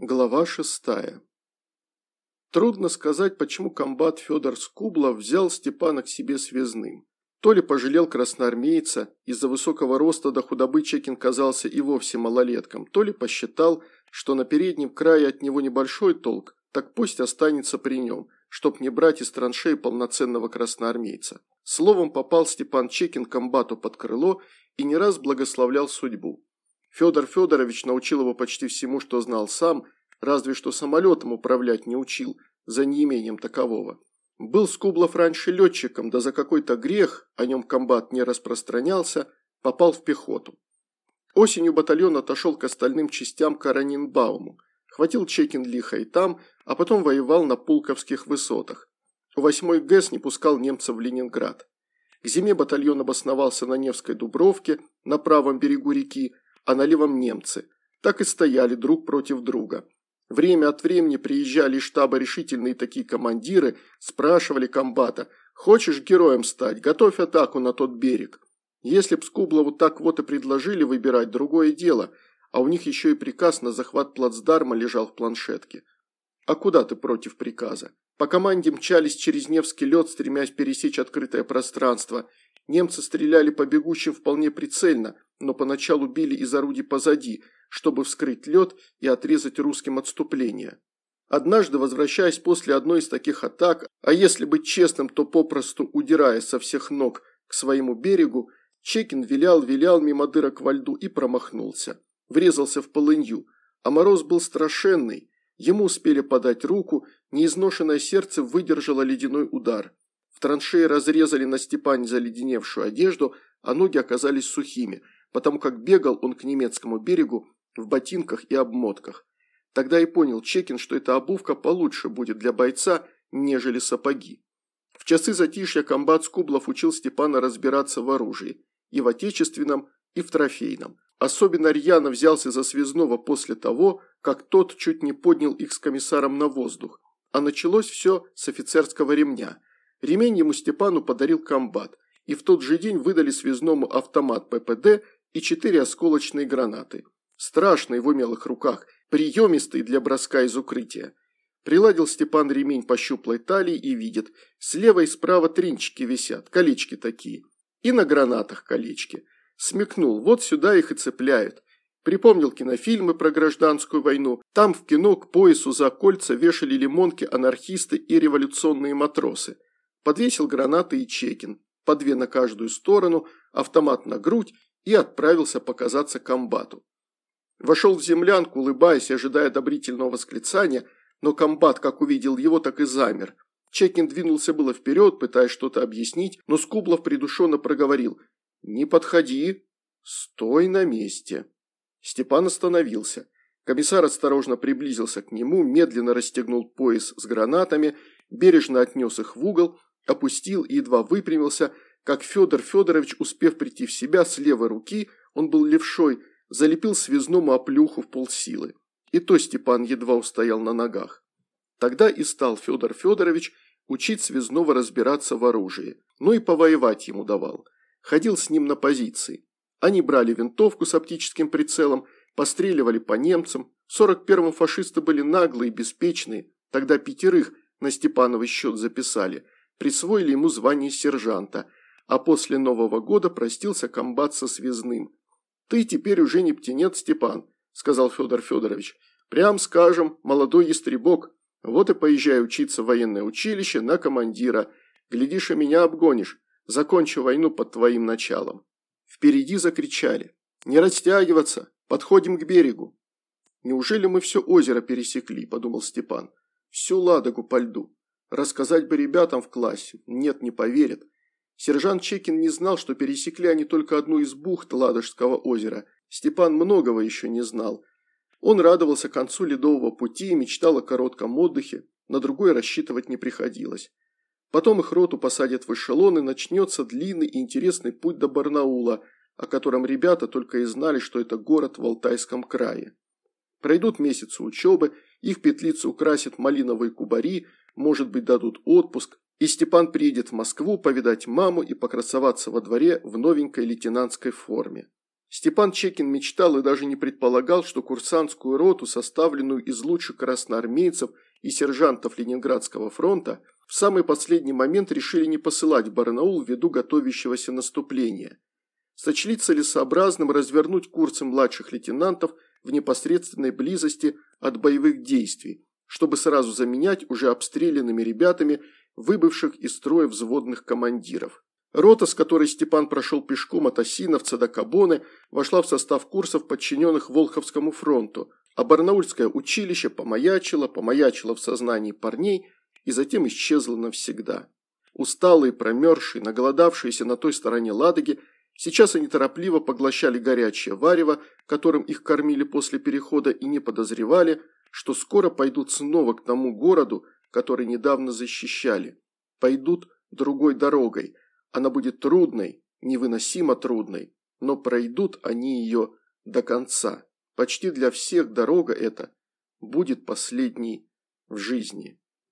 Глава шестая. Трудно сказать, почему комбат Федор Скублов взял Степана к себе связным. То ли пожалел красноармейца, из-за высокого роста до худобы Чекин казался и вовсе малолетком, то ли посчитал, что на переднем крае от него небольшой толк, так пусть останется при нем, чтоб не брать из траншеи полноценного красноармейца. Словом, попал Степан Чекин комбату под крыло и не раз благословлял судьбу. Федор Федорович научил его почти всему, что знал сам, разве что самолетом управлять не учил, за неимением такового. Был Скублов раньше летчиком, да за какой-то грех, о нем комбат не распространялся, попал в пехоту. Осенью батальон отошел к остальным частям Каранинбауму, хватил Чекин лихо и там, а потом воевал на Пулковских высотах. 8-й ГЭС не пускал немцев в Ленинград. К зиме батальон обосновался на Невской Дубровке, на правом берегу реки, а на левом немцы. Так и стояли друг против друга. Время от времени приезжали из штаба решительные такие командиры, спрашивали комбата, «Хочешь героем стать? Готовь атаку на тот берег». Если б Скублову так вот и предложили выбирать, другое дело, а у них еще и приказ на захват плацдарма лежал в планшетке. А куда ты против приказа? По команде мчались через Невский лед, стремясь пересечь открытое пространство. Немцы стреляли по бегущим вполне прицельно, но поначалу били из орудий позади, чтобы вскрыть лед и отрезать русским отступление. Однажды, возвращаясь после одной из таких атак, а если быть честным, то попросту удирая со всех ног к своему берегу, Чекин вилял-вилял мимо дырок во льду и промахнулся. Врезался в полынью, а мороз был страшенный. Ему успели подать руку, неизношенное сердце выдержало ледяной удар. В траншее разрезали на Степане заледеневшую одежду, а ноги оказались сухими – потому как бегал он к немецкому берегу в ботинках и обмотках. Тогда и понял Чекин, что эта обувка получше будет для бойца, нежели сапоги. В часы затишья комбат Скублов учил Степана разбираться в оружии, и в отечественном, и в трофейном. Особенно рьяно взялся за связного после того, как тот чуть не поднял их с комиссаром на воздух. А началось все с офицерского ремня. Ремень ему Степану подарил комбат, и в тот же день выдали связному автомат ППД и четыре осколочные гранаты. Страшные в умелых руках, приемистые для броска из укрытия. Приладил Степан ремень по щуплой талии и видит, слева и справа тринчики висят, колечки такие. И на гранатах колечки. Смекнул, вот сюда их и цепляют. Припомнил кинофильмы про гражданскую войну. Там в кино к поясу за кольца вешали лимонки анархисты и революционные матросы. Подвесил гранаты и чекин. По две на каждую сторону, автомат на грудь и отправился показаться комбату. Вошел в землянку, улыбаясь, ожидая одобрительного восклицания, но комбат как увидел его, так и замер. Чекин двинулся было вперед, пытаясь что-то объяснить, но Скублов придушенно проговорил «Не подходи, стой на месте». Степан остановился. Комиссар осторожно приблизился к нему, медленно расстегнул пояс с гранатами, бережно отнес их в угол, опустил и едва выпрямился – как Федор Федорович, успев прийти в себя с левой руки, он был левшой, залепил связному оплюху в полсилы. И то Степан едва устоял на ногах. Тогда и стал Федор Федорович учить связного разбираться в оружии. Ну и повоевать ему давал. Ходил с ним на позиции. Они брали винтовку с оптическим прицелом, постреливали по немцам. В 41-м фашисты были наглые, беспечные. Тогда пятерых на Степановый счет записали. Присвоили ему звание сержанта – а после Нового года простился комбат со связным. «Ты теперь уже не птенец, Степан», – сказал Федор Федорович. «Прям скажем, молодой ястребок. Вот и поезжай учиться в военное училище на командира. Глядишь, и меня обгонишь. Закончу войну под твоим началом». Впереди закричали. «Не растягиваться! Подходим к берегу!» «Неужели мы все озеро пересекли?» – подумал Степан. «Всю Ладогу по льду. Рассказать бы ребятам в классе. Нет, не поверят. Сержант Чекин не знал, что пересекли они только одну из бухт Ладожского озера. Степан многого еще не знал. Он радовался концу ледового пути и мечтал о коротком отдыхе, на другой рассчитывать не приходилось. Потом их роту посадят в эшелон и начнется длинный и интересный путь до Барнаула, о котором ребята только и знали, что это город в Алтайском крае. Пройдут месяцы учебы, их петлицы украсят малиновые кубари, может быть дадут отпуск, и Степан приедет в Москву повидать маму и покрасоваться во дворе в новенькой лейтенантской форме. Степан Чекин мечтал и даже не предполагал, что курсантскую роту, составленную из лучших красноармейцев и сержантов Ленинградского фронта, в самый последний момент решили не посылать Барнаул ввиду готовящегося наступления. Сочли целесообразным развернуть курсы младших лейтенантов в непосредственной близости от боевых действий, чтобы сразу заменять уже обстрелянными ребятами выбывших из строя взводных командиров. Рота, с которой Степан прошел пешком от Осиновца до Кабоны, вошла в состав курсов, подчиненных Волховскому фронту, а Барнаульское училище помаячило, помаячило в сознании парней и затем исчезло навсегда. Усталые, промерзшие, наголодавшиеся на той стороне Ладоги, сейчас они торопливо поглощали горячее варево, которым их кормили после перехода и не подозревали, что скоро пойдут снова к тому городу, который недавно защищали. Пойдут другой дорогой – она будет трудной, невыносимо трудной, но пройдут они ее до конца. Почти для всех дорога эта будет последней в жизни.